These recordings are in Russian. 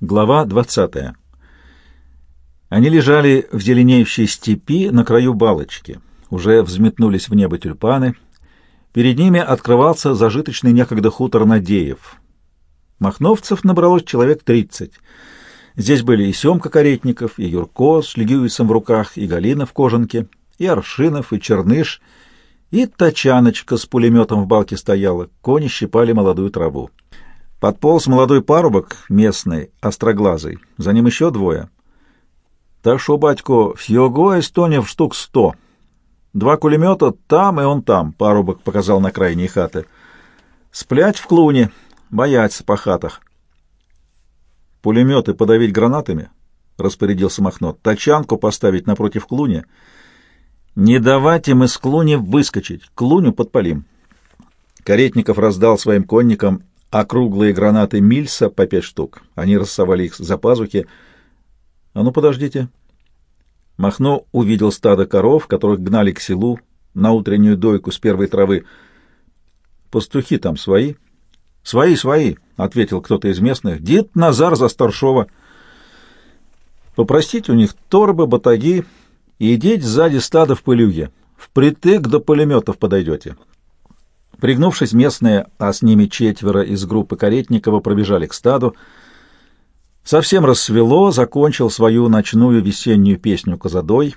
Глава 20. Они лежали в зеленеющей степи на краю балочки. Уже взметнулись в небо тюльпаны. Перед ними открывался зажиточный некогда хутор Надеев. Махновцев набралось человек тридцать. Здесь были и Семка Каретников, и Юрко с Легиусом в руках, и Галина в кожанке, и Аршинов, и Черныш, и Тачаночка с пулеметом в балке стояла. Кони щипали молодую траву. Подполз молодой парубок местный, остроглазый. За ним еще двое. Так что, батько, всего эстонев штук сто. Два кулемета там и он там, парубок показал на крайней хаты. Сплять в клуне, бояться по хатах. Пулеметы подавить гранатами, распорядился Махнот. Тачанку поставить напротив клуни. Не давать им из клуни выскочить, клуню подпалим. Каретников раздал своим конникам округлые гранаты Мильса по пять штук. Они рассовали их за пазухи. А ну, подождите. Махно увидел стадо коров, которых гнали к селу на утреннюю дойку с первой травы. Пастухи там свои? Свои, свои, ответил кто-то из местных. Дед Назар за старшова. Попросить у них торбы, батаги и идите сзади стада в пылюге. Впритык до пулеметов подойдете. Пригнувшись, местные, а с ними четверо из группы Каретникова, пробежали к стаду. Совсем рассвело, закончил свою ночную весеннюю песню Козадой.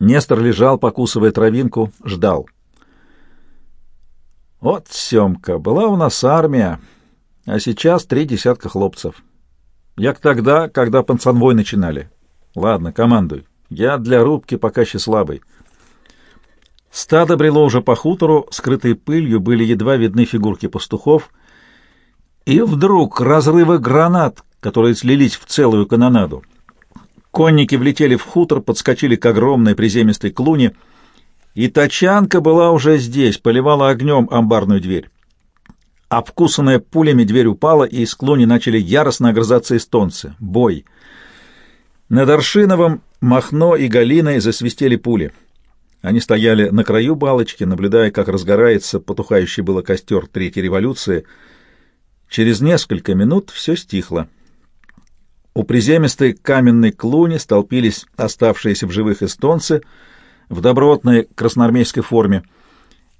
Нестор лежал, покусывая травинку, ждал. Вот, Семка, была у нас армия, а сейчас три десятка хлопцев. Як тогда, когда панцанвой начинали. Ладно, командуй. Я для рубки пока еще слабый. Стадо брело уже по хутору, скрытой пылью были едва видны фигурки пастухов, и вдруг разрывы гранат, которые слились в целую канонаду. Конники влетели в хутор, подскочили к огромной приземистой клуне, и тачанка была уже здесь, поливала огнем амбарную дверь. Обкусанная пулями дверь упала, и из клуни начали яростно огрызаться эстонцы. Бой! Над Аршиновым Махно и Галиной засвистели пули. Они стояли на краю балочки, наблюдая, как разгорается потухающий было костер Третьей революции. Через несколько минут все стихло. У приземистой каменной клуни столпились оставшиеся в живых эстонцы в добротной красноармейской форме.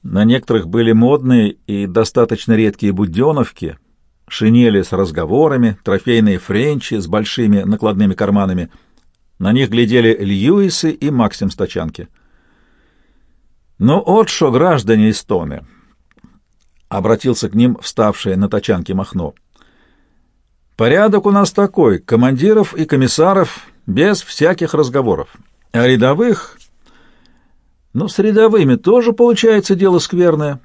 На некоторых были модные и достаточно редкие буденовки, шинели с разговорами, трофейные френчи с большими накладными карманами. На них глядели Льюисы и Максим Стачанки. «Ну, от что, граждане Эстоны!» — обратился к ним вставший на тачанке Махно. «Порядок у нас такой, командиров и комиссаров без всяких разговоров. А рядовых... Ну, с рядовыми тоже получается дело скверное,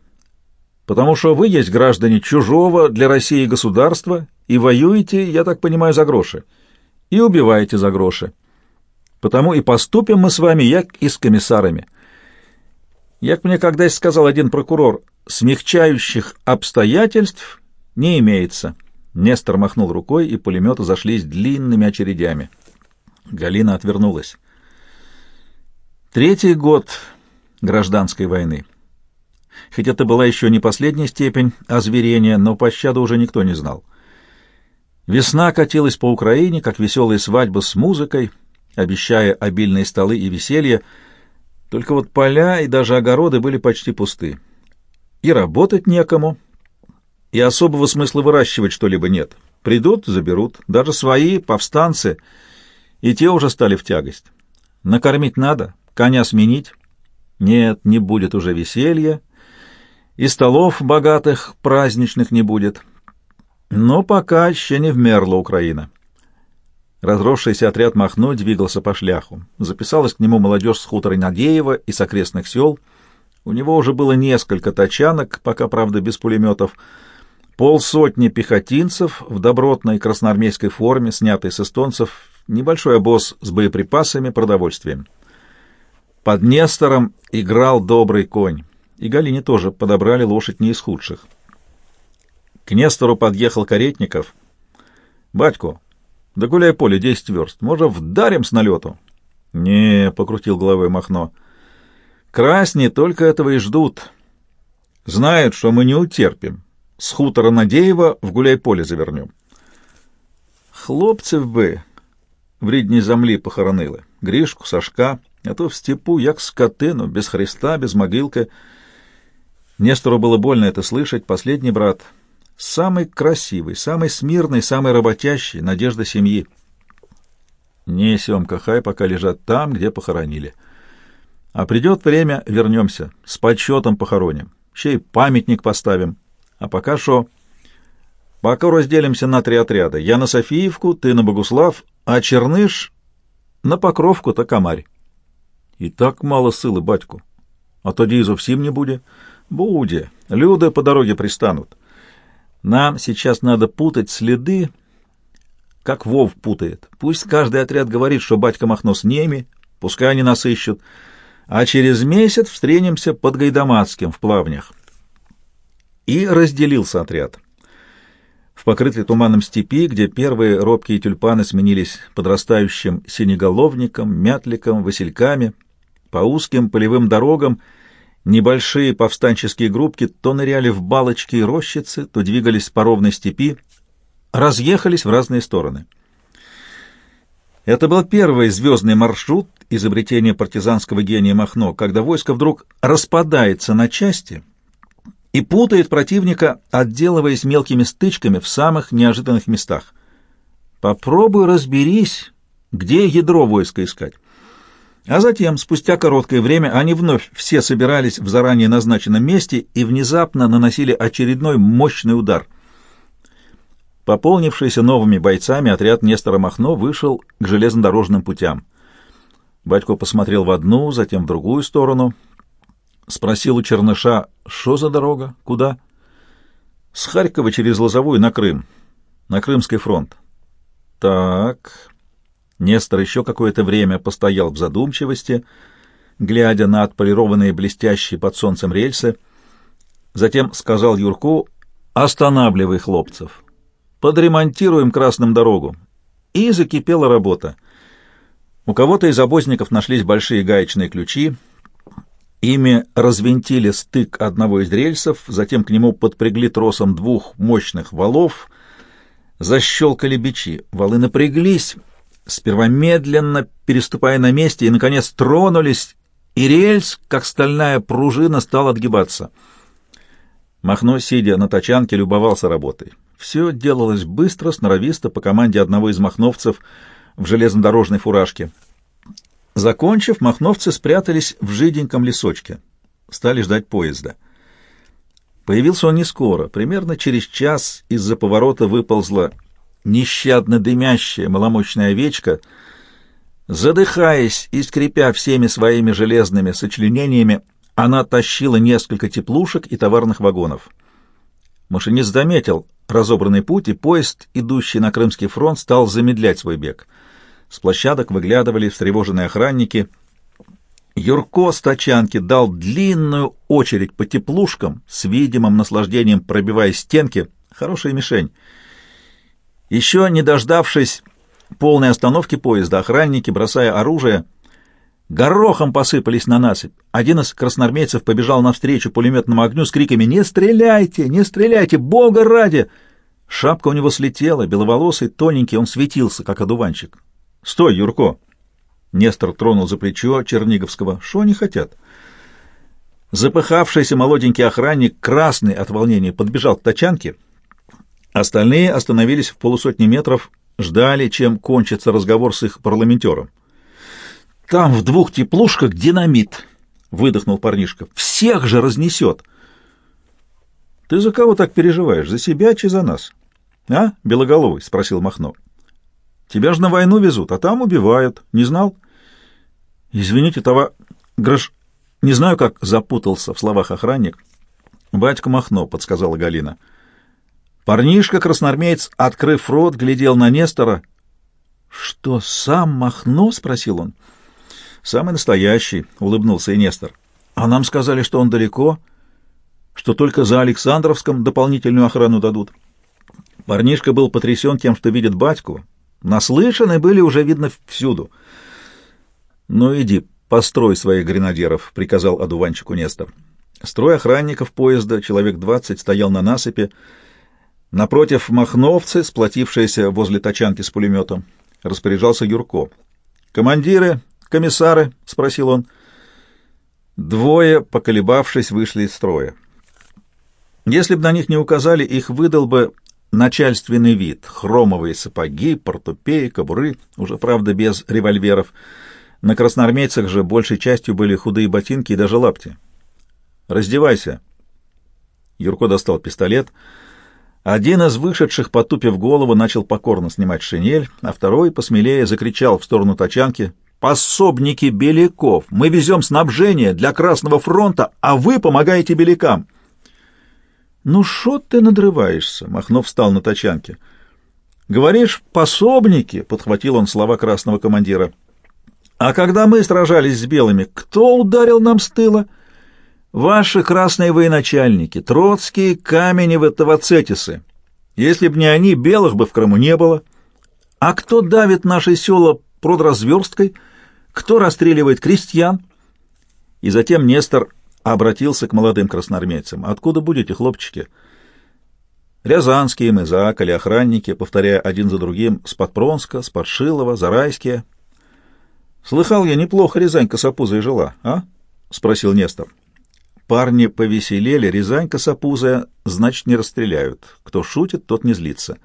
потому что вы есть граждане чужого для России государства и воюете, я так понимаю, за гроши, и убиваете за гроши. Потому и поступим мы с вами, як и с комиссарами». Як мне когда сказал один прокурор, смягчающих обстоятельств не имеется. Нестор махнул рукой, и пулеметы зашлись длинными очередями. Галина отвернулась. Третий год гражданской войны. Хоть это была еще не последняя степень озверения, но пощады уже никто не знал. Весна катилась по Украине, как веселая свадьба с музыкой, обещая обильные столы и веселье, только вот поля и даже огороды были почти пусты. И работать некому, и особого смысла выращивать что-либо нет. Придут, заберут, даже свои, повстанцы, и те уже стали в тягость. Накормить надо, коня сменить. Нет, не будет уже веселья, и столов богатых, праздничных не будет. Но пока еще не вмерла Украина. Разросшийся отряд Махно двигался по шляху. Записалась к нему молодежь с хутора Надеева и с окрестных сел. У него уже было несколько тачанок, пока, правда, без пулеметов, полсотни пехотинцев в добротной красноармейской форме, снятой с эстонцев, небольшой обоз с боеприпасами, продовольствием. Под Нестором играл добрый конь, и Галине тоже подобрали лошадь не из худших. К Нестору подъехал Каретников. «Батько, да гуляй поле десять верст. Может, вдарим с налету? Не, — покрутил головой Махно. Красни только этого и ждут. Знают, что мы не утерпим. С хутора Надеева в гуляй поле завернем. Хлопцев би в рідній землі похоронили. Гришку, Сашка, а то в степу, як скотину, без Христа, без могилки. Нестору было больно это слышать. Последний брат, самый красивый, самый смирный, самый работящий, надежда семьи. Не, Семка, хай пока лежат там, где похоронили. А придет время, вернемся, с почетом похороним, еще и памятник поставим. А пока шо... Пока разделимся на три отряда. Я на Софиевку, ты на Богуслав, а Черныш на Покровку та Камарь. І так мало сили, батьку. А тоді і зовсім не буде. Буде. Люди по дороге пристанут. Нам сейчас надо путать следы, как Вов путает. Пусть каждый отряд говорит, что батька Махно с ними, пускай они нас ищут, а через месяц встретимся под Гайдамацким в плавнях. И разделился отряд. В покрытой туманом степи, где первые робкие тюльпаны сменились подрастающим синеголовником, мятликом, васильками, по узким полевым дорогам небольшие повстанческие группки то ныряли в балочки и рощицы, то двигались по ровной степи, разъехались в разные стороны. Это был первый звездный маршрут изобретения партизанского гения Махно, когда войско вдруг распадается на части — и путает противника, отделываясь мелкими стычками в самых неожиданных местах. Попробуй разберись, где ядро войска искать. А затем, спустя короткое время, они вновь все собирались в заранее назначенном месте и внезапно наносили очередной мощный удар. Пополнившийся новыми бойцами, отряд Нестора Махно вышел к железнодорожным путям. Батько посмотрел в одну, затем в другую сторону — Спросил у Черныша, что за дорога, куда? С Харькова через Лозовую на Крым, на Крымский фронт. Так. Нестор еще какое-то время постоял в задумчивости, глядя на отполированные блестящие под солнцем рельсы. Затем сказал Юрку, останавливай хлопцев, подремонтируем красным дорогу. И закипела работа. У кого-то из обозников нашлись большие гаечные ключи, Ими развинтили стык одного из рельсов, затем к нему подпрягли тросом двух мощных валов, защелкали бичи. Валы напряглись, сперва медленно переступая на месте, и, наконец, тронулись, и рельс, как стальная пружина, стал отгибаться. Махно, сидя на тачанке, любовался работой. Все делалось быстро, сноровисто, по команде одного из махновцев в железнодорожной фуражке — Закончив, махновцы спрятались в жиденьком лесочке. Стали ждать поезда. Появился он не скоро. Примерно через час из-за поворота выползла нещадно дымящая маломощная овечка. Задыхаясь и скрипя всеми своими железными сочленениями, она тащила несколько теплушек и товарных вагонов. Машинист заметил разобранный путь, и поезд, идущий на Крымский фронт, стал замедлять свой бег — с площадок выглядывали встревоженные охранники. Юрко с дал длинную очередь по теплушкам, с видимым наслаждением пробивая стенки. Хорошая мишень. Еще не дождавшись полной остановки поезда, охранники, бросая оружие, горохом посыпались на насыпь. Один из красноармейцев побежал навстречу пулеметному огню с криками «Не стреляйте! Не стреляйте! Бога ради!» Шапка у него слетела, беловолосый, тоненький, он светился, как одуванчик. «Стой, Юрко!» Нестор тронул за плечо Черниговского. «Что они хотят?» Запыхавшийся молоденький охранник, красный от волнения, подбежал к тачанке. Остальные остановились в полусотни метров, ждали, чем кончится разговор с их парламентером. «Там в двух теплушках динамит!» — выдохнул парнишка. «Всех же разнесет!» «Ты за кого так переживаешь? За себя, чи за нас?» «А, Белоголовый?» — спросил Махно. Тебя же на войну везут, а там убивают. Не знал? Извините, това... Грош... Не знаю, как запутался в словах охранник. Батька Махно, — подсказала Галина. Парнишка-красноармеец, открыв рот, глядел на Нестора. — Что, сам Махно? — спросил он. — Самый настоящий, — улыбнулся и Нестор. — А нам сказали, что он далеко, что только за Александровском дополнительную охрану дадут. Парнишка был потрясен тем, что видит батьку, Наслышаны были уже видно всюду. «Ну иди, построй своих гренадеров», — приказал одуванчику Нестор. Строй охранников поезда, человек двадцать, стоял на насыпи. Напротив махновцы, сплотившиеся возле тачанки с пулеметом, распоряжался Юрко. «Командиры, комиссары?» — спросил он. Двое, поколебавшись, вышли из строя. Если бы на них не указали, их выдал бы начальственный вид. Хромовые сапоги, портупеи, кобуры, уже, правда, без револьверов. На красноармейцах же большей частью были худые ботинки и даже лапти. «Раздевайся!» Юрко достал пистолет. Один из вышедших, потупив голову, начал покорно снимать шинель, а второй, посмелее, закричал в сторону тачанки. «Пособники Беляков! Мы везем снабжение для Красного фронта, а вы помогаете Белякам!» «Ну шо ты надрываешься?» — Махнов встал на тачанке. «Говоришь, пособники?» — подхватил он слова красного командира. «А когда мы сражались с белыми, кто ударил нам с тыла?» Ваши красные военачальники, Троцкие, Каменевы, Тавацетисы. Если б не они, белых бы в Крыму не было. А кто давит наши села продразверсткой? Кто расстреливает крестьян? И затем Нестор обратился к молодым красноармейцам. «Откуда будете, хлопчики?» Рязанские мы заакали охранники, повторяя один за другим, с Подпронска, с Подшилова, Зарайские. «Слыхал я, неплохо Рязань косопузой жила, а?» — спросил Нестор. Парни повеселели, Рязань косопузая, значит, не расстреляют. Кто шутит, тот не злится.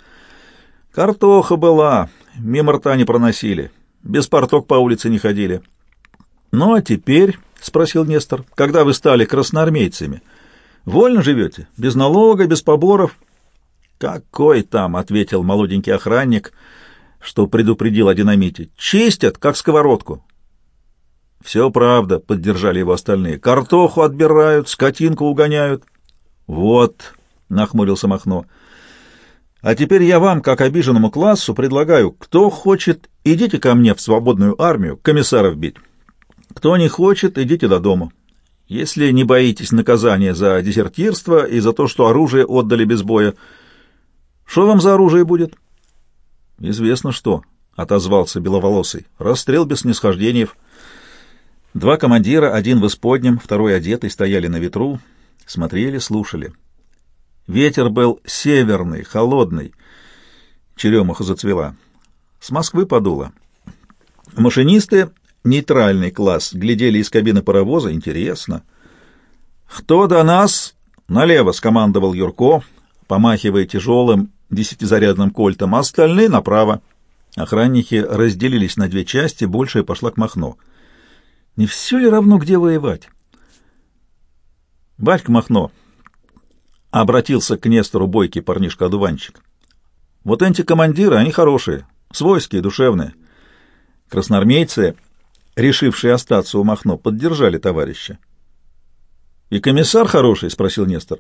Картоха была, мимо рта не проносили, без порток по улице не ходили. Ну, а теперь, — спросил Нестор, — когда вы стали красноармейцами, вольно живете, без налога, без поборов? Какой там, — ответил молоденький охранник, что предупредил о динамите, — чистят, как сковородку. «Все правда», — поддержали его остальные. «Картоху отбирают, скотинку угоняют». «Вот», — нахмурился Махно. «А теперь я вам, как обиженному классу, предлагаю, кто хочет, идите ко мне в свободную армию, комиссаров бить. Кто не хочет, идите до дома. Если не боитесь наказания за дезертирство и за то, что оружие отдали без боя, что вам за оружие будет?» «Известно что», — отозвался Беловолосый. «Расстрел без снисхождений». Два командира, один в исподнем, второй одетый, стояли на ветру, смотрели, слушали. Ветер был северный, холодный. Черемуха зацвела. С Москвы подуло. Машинисты, нейтральный класс, глядели из кабины паровоза. Интересно. «Кто до нас?» «Налево», — скомандовал Юрко, помахивая тяжелым десятизарядным кольтом, а остальные — направо. Охранники разделились на две части, большая пошла к Махно. Не все ли равно, где воевать? Батька Махно обратился к Нестору бойкий парнишка-одуванчик. Вот эти командиры, они хорошие, свойские, душевные. Красноармейцы, решившие остаться у Махно, поддержали товарища. «И комиссар хороший?» — спросил Нестор.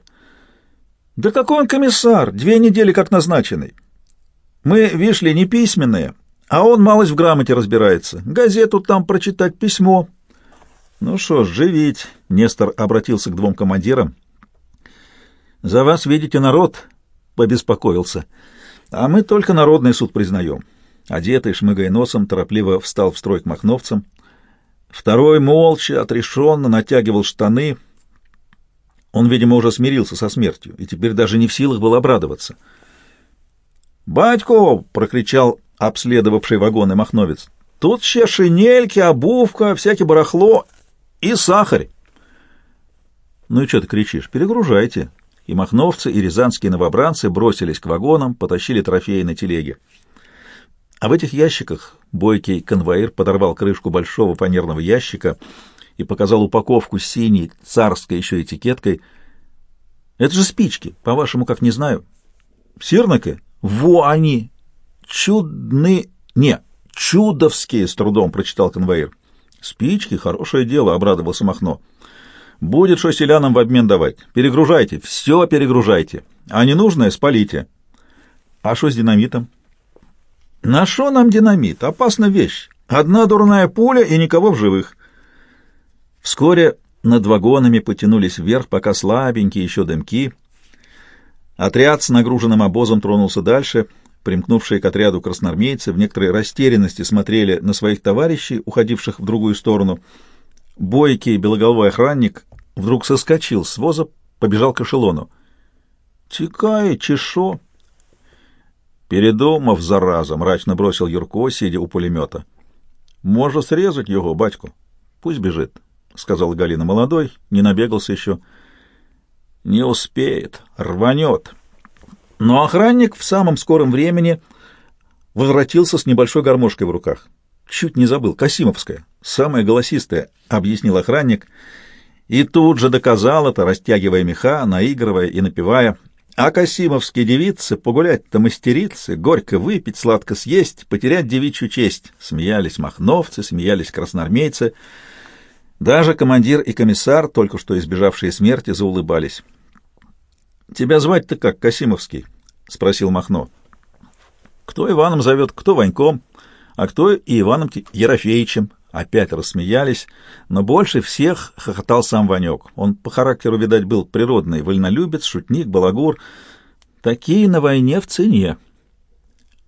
«Да какой он комиссар? Две недели как назначенный. Мы, вишли, не письменные, а он малость в грамоте разбирается. Газету там прочитать, письмо, «Ну что ж, живить!» — Нестор обратился к двум командирам. «За вас, видите, народ!» — побеспокоился. «А мы только народный суд признаем». Одетый, шмыгая носом, торопливо встал в строй к махновцам. Второй молча, отрешенно натягивал штаны. Он, видимо, уже смирился со смертью и теперь даже не в силах был обрадоваться. «Батько!» — прокричал обследовавший вагоны махновец. «Тут ще шинельки, обувка, всякое барахло, и сахарь. Ну и что ты кричишь? Перегружайте. И махновцы, и рязанские новобранцы бросились к вагонам, потащили трофеи на телеге. А в этих ящиках бойкий конвоир подорвал крышку большого фанерного ящика и показал упаковку синей царской еще этикеткой. Это же спички, по-вашему, как не знаю. Сирники? Во они! Чудны... Не, чудовские, с трудом прочитал конвоир. Спички — хорошее дело, — обрадовался Махно. Будет что селянам в обмен давать. Перегружайте, все перегружайте. А ненужное спалите. А что с динамитом? На что нам динамит? Опасная вещь. Одна дурная пуля и никого в живых. Вскоре над вагонами потянулись вверх, пока слабенькие еще дымки. Отряд с нагруженным обозом тронулся дальше — Примкнувшие к отряду красноармейцы в некоторой растерянности смотрели на своих товарищей, уходивших в другую сторону. Бойкий белоголовый охранник вдруг соскочил с воза, побежал к эшелону. «Тикай, чешо!» Передумав, зараза, мрачно бросил Юрко, сидя у пулемета. Може срезать его, батьку. Пусть бежит, сказал Галина молодой, не набегался еще. Не успеет, рванет. Но охранник в самом скором времени возвратился с небольшой гармошкой в руках. Чуть не забыл, Касимовская, самая голосистая, объяснил охранник, и тут же доказал это, растягивая меха, наигрывая и напевая. А касимовские девицы погулять-то мастерицы, горько выпить, сладко съесть, потерять девичью честь. Смеялись махновцы, смеялись красноармейцы. Даже командир и комиссар, только что избежавшие смерти, заулыбались. — Тебя звать-то как, Касимовский? — спросил Махно. — Кто Иваном зовет, кто Ваньком, а кто и Иваном Ерофеичем. Опять рассмеялись, но больше всех хохотал сам Ванек. Он по характеру, видать, был природный, вольнолюбец, шутник, балагур. Такие на войне в цене.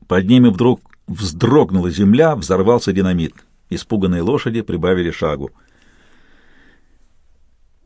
Под ними вдруг вздрогнула земля, взорвался динамит. Испуганные лошади прибавили шагу.